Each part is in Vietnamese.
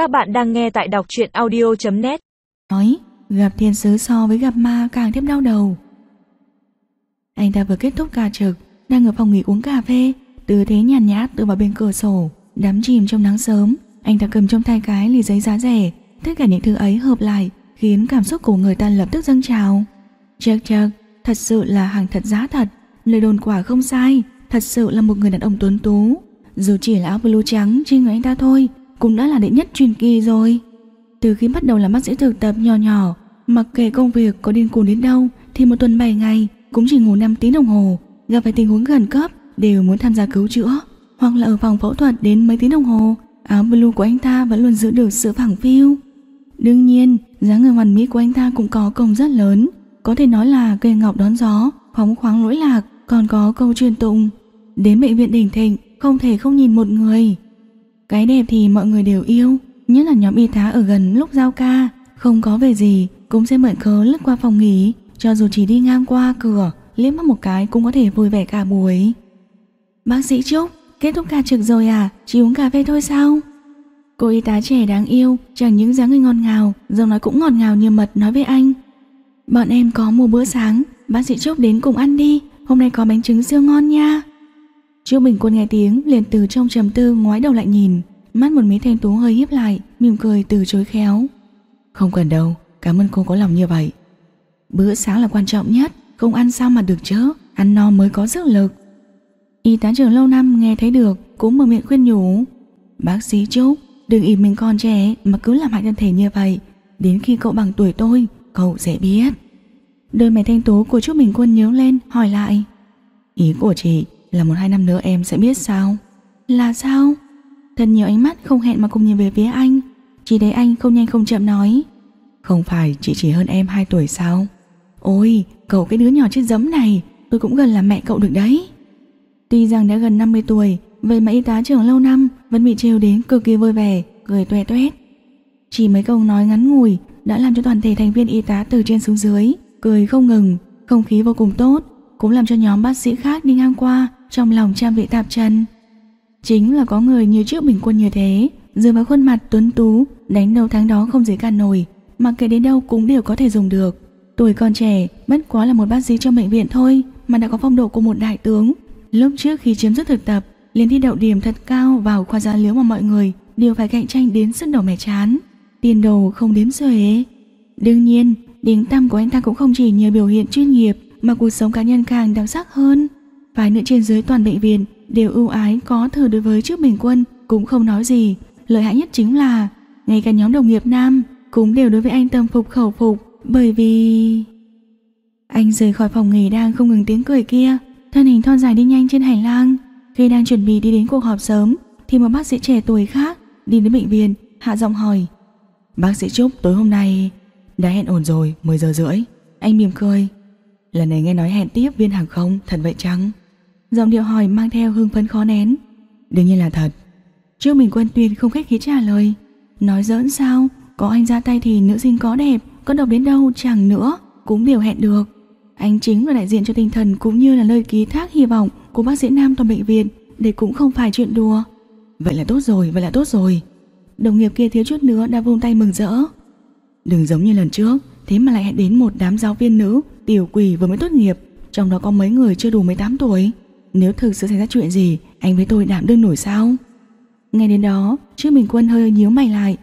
Các bạn đang nghe tại đọc chuyện audio.net Nói, gặp thiên sứ so với gặp ma càng thêm đau đầu. Anh ta vừa kết thúc ca trực, đang ở phòng nghỉ uống cà phê, tư thế nhàn nhát tựa vào bên cửa sổ, đắm chìm trong nắng sớm. Anh ta cầm trong tay cái lì giấy giá rẻ, tất cả những thứ ấy hợp lại khiến cảm xúc của người ta lập tức dâng trào. Chắc chắc, thật sự là hàng thật giá thật, lời đồn quả không sai, thật sự là một người đàn ông tuấn tú. Dù chỉ là áo blue trắng trên người anh ta thôi, cũng đã là đệ nhất truyền kỳ rồi. Từ khi bắt đầu làm bác sĩ thực tập nhỏ nhỏ, mặc kệ công việc có điên cuồng đến đâu thì một tuần 7 ngày cũng chỉ ngủ 5 tiếng đồng hồ, gặp phải tình huống khẩn cấp đều muốn tham gia cứu chữa, hoặc là ở phòng phẫu thuật đến mấy tiếng đồng hồ, áo blue của anh ta vẫn luôn giữ được sự phẳng phiu. Đương nhiên, dáng người hoàn mỹ của anh ta cũng có công rất lớn, có thể nói là cây ngọc đón gió, phóng khoáng lỗi lạc, còn có câu truyền tụng. Đến bệnh viện đỉnh thịnh, không thể không nhìn một người. Cái đẹp thì mọi người đều yêu, nhất là nhóm y tá ở gần lúc giao ca, không có về gì cũng sẽ mượn cớ lướt qua phòng nghỉ, cho dù chỉ đi ngang qua cửa, liếc mắt một cái cũng có thể vui vẻ cả buổi. Bác sĩ Trúc, kết thúc ca trực rồi à, chỉ uống cà phê thôi sao? Cô y tá trẻ đáng yêu, chẳng những dáng người ngọt ngào, giọng nói cũng ngọt ngào như mật nói với anh. Bọn em có mua bữa sáng, bác sĩ Trúc đến cùng ăn đi, hôm nay có bánh trứng siêu ngon nha. Trương Bình Quân nghe tiếng liền từ trong trầm tư ngoái đầu lại nhìn, mắt một mí thanh tú hơi hiếp lại, mỉm cười từ chối khéo. Không cần đâu, cảm ơn cô có lòng như vậy. Bữa sáng là quan trọng nhất, không ăn sao mà được chứ, ăn no mới có sức lực. Y tá trưởng lâu năm nghe thấy được, cũng mở miệng khuyên nhủ. Bác sĩ Trúc, đừng ỉ mình còn trẻ mà cứ làm hại thân thể như vậy, đến khi cậu bằng tuổi tôi, cậu sẽ biết. Đôi mày thanh tú của Trúc Bình Quân nhớ lên, hỏi lại. Ý của chị là một hai năm nữa em sẽ biết sao? Là sao? Thật nhiều ánh mắt không hẹn mà cùng nhìn về phía anh. Chỉ thấy anh không nhanh không chậm nói. Không phải chị chỉ hơn em 2 tuổi sao? Ôi, cậu cái đứa nhỏ chết giấm này, Tôi cũng gần là mẹ cậu được đấy. Tuy rằng đã gần 50 tuổi, Vậy mà y tá trưởng lâu năm Vẫn bị trêu đến cực kỳ vui vẻ, Cười tuệ tuét Chỉ mấy câu nói ngắn ngủi Đã làm cho toàn thể thành viên y tá từ trên xuống dưới, Cười không ngừng, Không khí vô cùng tốt. Cũng làm cho nhóm bác sĩ khác đi ngang qua trong lòng trang vị tạp chân. Chính là có người như trước bình quân như thế, dựa vào khuôn mặt tuấn tú, đánh đầu tháng đó không dễ cản nổi, mà kể đến đâu cũng đều có thể dùng được. Tuổi còn trẻ, bất quá là một bác sĩ trong bệnh viện thôi, mà đã có phong độ của một đại tướng. Lúc trước khi chiếm dứt thực tập, liền thi đậu điểm thật cao vào khoa gia liếu mà mọi người đều phải cạnh tranh đến sức đầu mẻ chán. Tiền đồ không đếm xuể. Đương nhiên, tiếng tăm của anh ta cũng không chỉ nhờ biểu hiện chuyên nghiệp mà cuộc sống cá nhân càng đặc sắc hơn. vài nữ trên dưới toàn bệnh viện đều ưu ái, có thờ đối với trước bình quân, cũng không nói gì. Lợi hại nhất chính là ngay cả nhóm đồng nghiệp nam cũng đều đối với anh tâm phục khẩu phục, bởi vì... Anh rời khỏi phòng nghỉ đang không ngừng tiếng cười kia, thân hình thon dài đi nhanh trên hành lang khi đang chuẩn bị đi đến cuộc họp sớm, thì một bác sĩ trẻ tuổi khác đi đến bệnh viện, hạ giọng hỏi, Bác sĩ Trúc, tối hôm nay đã hẹn ổn rồi 10 giờ rưỡi Anh mỉm cười Lần này nghe nói hẹn tiếp viên hàng không thật vậy chăng? Giọng điệu hỏi mang theo hưng phấn khó nén. Đương nhiên là thật. Trước mình Quân tuyên không khách khí trả lời. Nói giỡn sao? Có anh ra tay thì nữ sinh có đẹp Có độc đến đâu chẳng nữa Cũng đều hẹn được. Anh chính là đại diện cho tinh thần Cũng như là lời ký thác hy vọng Của bác sĩ nam toàn bệnh viện Để cũng không phải chuyện đùa. Vậy là tốt rồi, vậy là tốt rồi. Đồng nghiệp kia thiếu chút nữa đã vung tay mừng rỡ. Đừng giống như lần trước. Thế mà lại hẹn đến một đám giáo viên nữ, Tiểu quỷ vừa mới tốt nghiệp. Trong đó có mấy người chưa đủ 18 tuổi. Nếu thực sự xảy ra chuyện gì, Anh với tôi đảm đương nổi sao? Nghe đến đó trước Bình Quân hơi nhíu mày lại.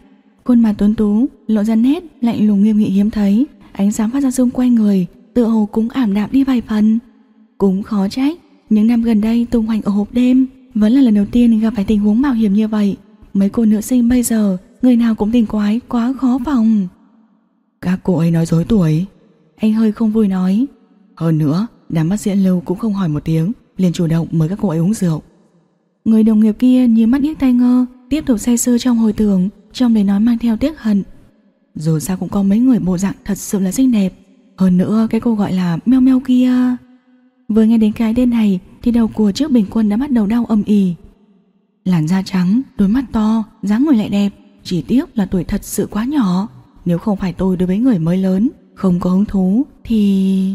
Khuôn mặt tuấn tú, lộ ra nét lạnh lùng nghiêm nghị hiếm thấy. Ánh sáng phát ra xung quanh người, Tựa hồ cũng ảm đạm đi vài phần. Cũng khó trách, Những năm gần đây tung hoành ở hộp đêm, Vẫn là lần đầu tiên gặp phải tình huống mạo hiểm như vậy. Mấy cô nữ sinh bây giờ, Người nào cũng tình quái, quá khó phòng. Các cô ấy nói dối tuổi Anh hơi không vui nói Hơn nữa đám bác diễn lưu cũng không hỏi một tiếng liền chủ động mời các cô ấy uống rượu. Người đồng nghiệp kia như mắt điếc tai ngơ, tiếp tục say sưa trong hồi tưởng, trong lời nói mang theo tiếc hận. Dù sao cũng có mấy người bộ dạng thật sự là xinh đẹp, hơn nữa cái cô gọi là meo meo kia. Vừa nghe đến cái tên này thì đầu của trước bình quân đã bắt đầu đau âm ỉ. Làn da trắng, đôi mắt to, dáng người lại đẹp, chỉ tiếc là tuổi thật sự quá nhỏ. Nếu không phải tôi đối với người mới lớn, không có hứng thú thì...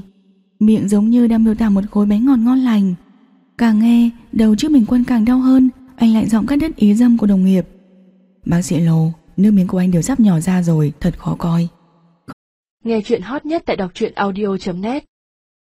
Miệng giống như đang miêu tả một khối bánh ngọt ngon lành. Càng nghe, đầu trước mình quân càng đau hơn, anh lại giọng cắt đứt ý dâm của đồng nghiệp. Bác sĩ Lô, Nước miếng của anh đều sắp nhỏ ra rồi Thật khó coi. Nghe chuyện hot nhất tại đọc truyện audio.net